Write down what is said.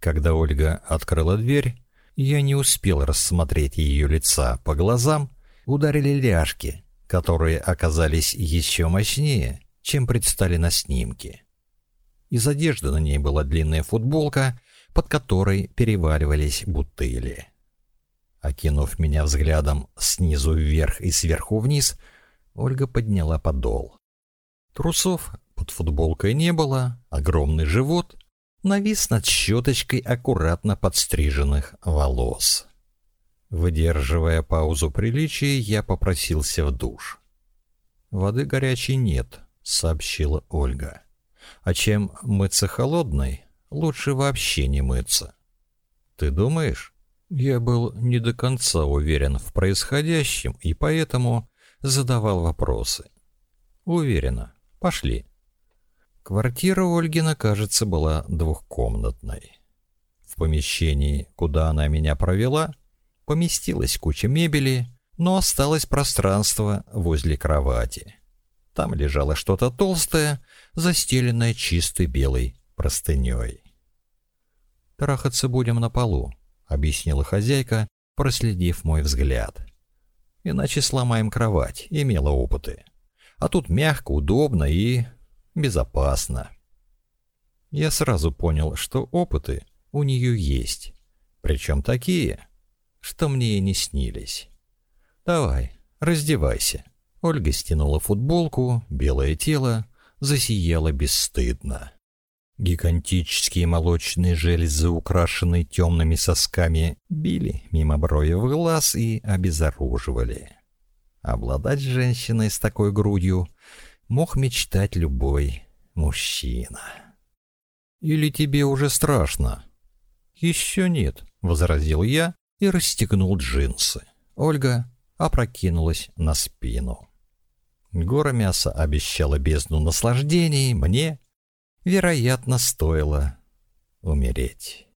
Когда Ольга открыла дверь, я не успел рассмотреть ее лица по глазам, ударили ляжки, которые оказались еще мощнее, чем предстали на снимке. Из одежды на ней была длинная футболка, под которой переваривались бутыли. Окинув меня взглядом снизу вверх и сверху вниз, Ольга подняла подол. Трусов под футболкой не было, огромный живот навис над щеточкой аккуратно подстриженных волос. Выдерживая паузу приличия, я попросился в душ. «Воды горячей нет», — сообщила Ольга. «А чем мыться холодной, лучше вообще не мыться». «Ты думаешь?» Я был не до конца уверен в происходящем и поэтому задавал вопросы. «Уверена. Пошли». Квартира Ольгина, кажется, была двухкомнатной. В помещении, куда она меня провела, поместилась куча мебели, но осталось пространство возле кровати. Там лежало что-то толстое, застеленное чистой белой простыней. «Трахаться будем на полу», — объяснила хозяйка, проследив мой взгляд. «Иначе сломаем кровать, имела опыты. А тут мягко, удобно и безопасно. Я сразу понял, что опыты у нее есть, причем такие, что мне и не снились. «Давай, раздевайся». Ольга стянула футболку, белое тело засияло бесстыдно. Гигантические молочные железы, украшенные темными сосками, били мимо брови в глаз и обезоруживали. Обладать женщиной с такой грудью мог мечтать любой мужчина. «Или тебе уже страшно?» «Еще нет», — возразил я и расстегнул джинсы. Ольга опрокинулась на спину. Гора мяса обещала бездну наслаждений, мне, вероятно, стоило умереть.